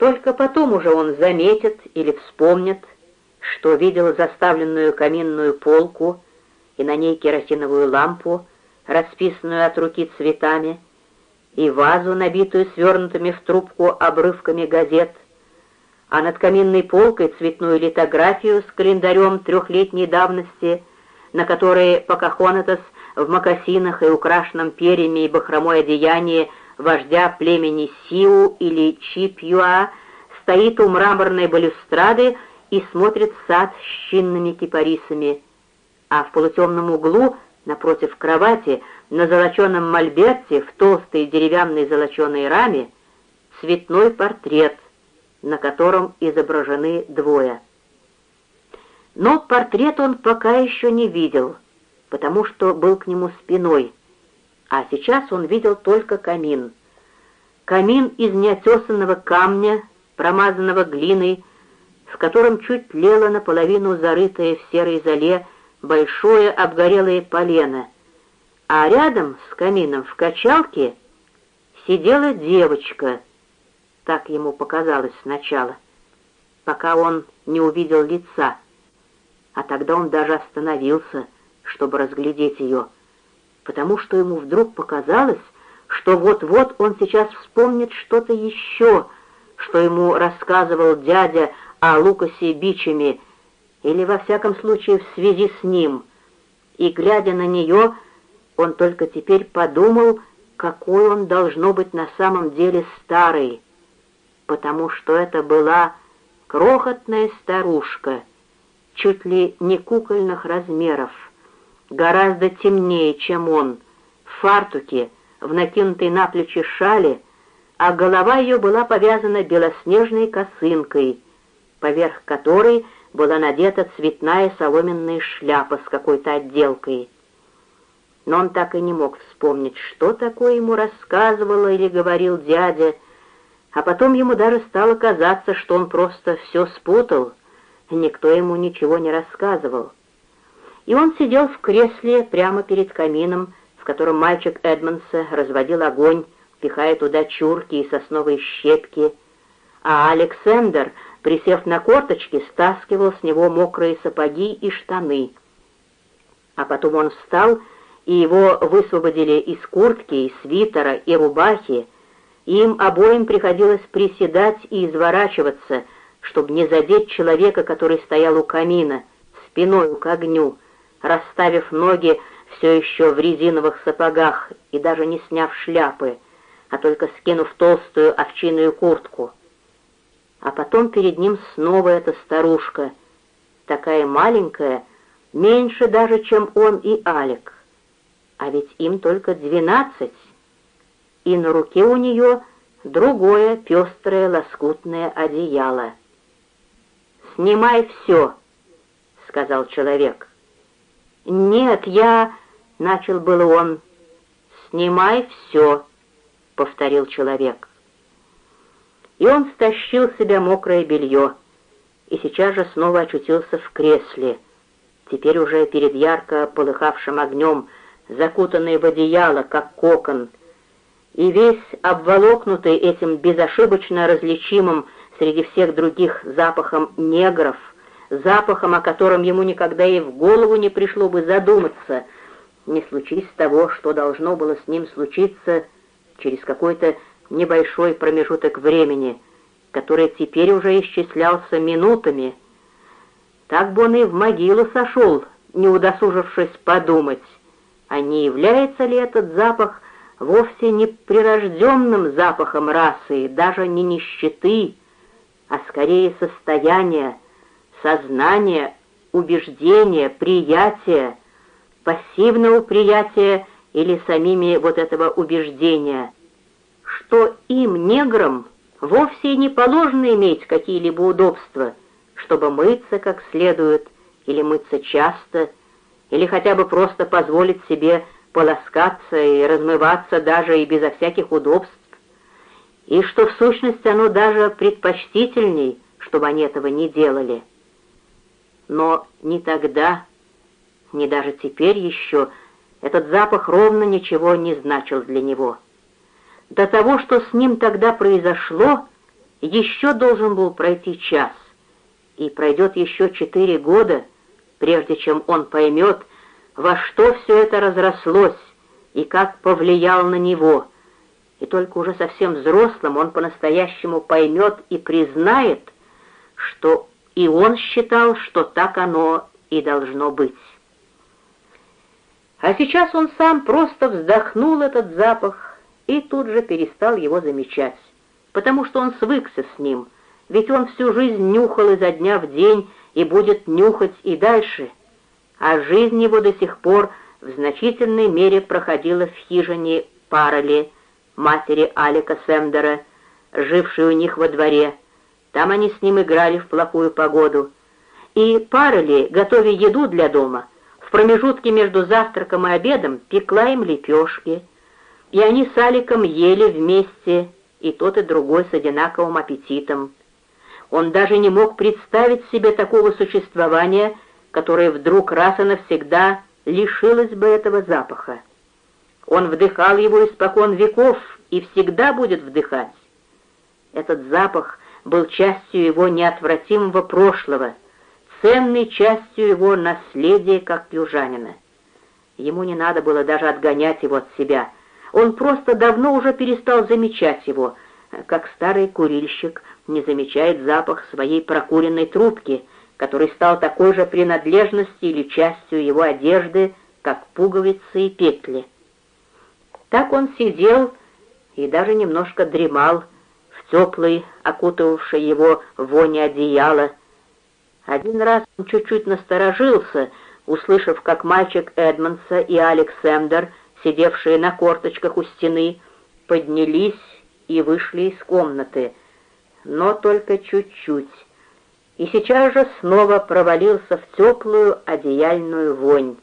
Только потом уже он заметит или вспомнит, что видел заставленную каминную полку и на ней керосиновую лампу, расписанную от руки цветами, и вазу, набитую свернутыми в трубку обрывками газет, а над каминной полкой цветную литографию с календарем трехлетней давности, на которой Покахонатос в мокасинах и украшенном перьями и бахромой одеянии вождя племени Сиу или Чипьюа стоит у мраморной балюстрады и смотрит сад с чинными кипарисами, а в полутемном углу, напротив кровати, на золоченом мольберте в толстой деревянной золоченой раме цветной портрет, на котором изображены двое. Но портрет он пока еще не видел, потому что был к нему спиной, а сейчас он видел только камин. Камин из неотесанного камня, промазанного глиной, в котором чуть тлело наполовину зарытое в серой золе большое обгорелое полено, а рядом с камином в качалке сидела девочка, так ему показалось сначала, пока он не увидел лица, а тогда он даже остановился, чтобы разглядеть ее, потому что ему вдруг показалось, что вот-вот он сейчас вспомнит что-то еще, что ему рассказывал дядя о Лукасе Бичами, или во всяком случае в связи с ним, и, глядя на нее, он только теперь подумал, какой он должно быть на самом деле старый, потому что это была крохотная старушка, чуть ли не кукольных размеров, гораздо темнее, чем он, в фартуке, в накинутой на плечи шали, а голова ее была повязана белоснежной косынкой, поверх которой была надета цветная соломенная шляпа с какой-то отделкой. Но он так и не мог вспомнить, что такое ему рассказывала или говорил дядя, а потом ему даже стало казаться, что он просто все спутал, никто ему ничего не рассказывал. И он сидел в кресле прямо перед камином, в котором мальчик Эдмонса разводил огонь, пихая туда чурки и сосновые щепки, а Александр, присев на корточки, стаскивал с него мокрые сапоги и штаны. А потом он встал, и его высвободили из куртки, и свитера, и рубахи, им обоим приходилось приседать и изворачиваться, чтобы не задеть человека, который стоял у камина, спиной к огню, расставив ноги все еще в резиновых сапогах и даже не сняв шляпы, а только скинув толстую овчиную куртку. А потом перед ним снова эта старушка, такая маленькая, меньше даже, чем он и Алик. А ведь им только двенадцать, и на руке у нее другое пестрое лоскутное одеяло. «Снимай все», — сказал человек. «Нет, я...» — начал был он. «Снимай все», — повторил человек. И он стащил себя мокрое белье, и сейчас же снова очутился в кресле, теперь уже перед ярко полыхавшим огнем, закутанный в одеяло, как кокон, и весь обволокнутый этим безошибочно различимым среди всех других запахом негров, запахом, о котором ему никогда и в голову не пришло бы задуматься, не случись того, что должно было с ним случиться через какой-то небольшой промежуток времени, который теперь уже исчислялся минутами. Так бы он и в могилу сошел, не удосужившись подумать, а не является ли этот запах вовсе не прирожденным запахом расы, даже не нищеты, а скорее состояния, сознание, убеждение, приятие, пассивного приятия или самими вот этого убеждения, что им, неграм, вовсе не положено иметь какие-либо удобства, чтобы мыться как следует, или мыться часто, или хотя бы просто позволить себе полоскаться и размываться даже и безо всяких удобств, и что в сущности оно даже предпочтительней, чтобы они этого не делали. Но ни тогда, ни даже теперь еще этот запах ровно ничего не значил для него. До того, что с ним тогда произошло, еще должен был пройти час, и пройдет еще четыре года, прежде чем он поймет, во что все это разрослось и как повлиял на него, и только уже совсем взрослым он по-настоящему поймет и признает, что и он считал, что так оно и должно быть. А сейчас он сам просто вздохнул этот запах и тут же перестал его замечать, потому что он свыкся с ним, ведь он всю жизнь нюхал изо дня в день и будет нюхать и дальше, а жизнь его до сих пор в значительной мере проходила в хижине Пароли, матери Алика Семдера, жившей у них во дворе. Там они с ним играли в плохую погоду. И Пароли, готовя еду для дома, в промежутке между завтраком и обедом пекла им лепешки, и они с Аликом ели вместе, и тот и другой с одинаковым аппетитом. Он даже не мог представить себе такого существования, которое вдруг раз и навсегда лишилось бы этого запаха. Он вдыхал его испокон веков и всегда будет вдыхать. Этот запах был частью его неотвратимого прошлого — ценной частью его наследия как южанина. Ему не надо было даже отгонять его от себя. Он просто давно уже перестал замечать его, как старый курильщик не замечает запах своей прокуренной трубки, который стал такой же принадлежностью или частью его одежды, как пуговицы и петли. Так он сидел и даже немножко дремал теплой, окутывавшей его воне одеяла, один раз он чуть-чуть насторожился, услышав, как мальчик Эдмонса и Александр, сидевшие на корточках у стены, поднялись и вышли из комнаты, но только чуть-чуть, и сейчас же снова провалился в теплую одеяльную вонь.